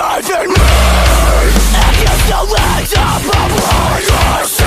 Saving me I can't still end up a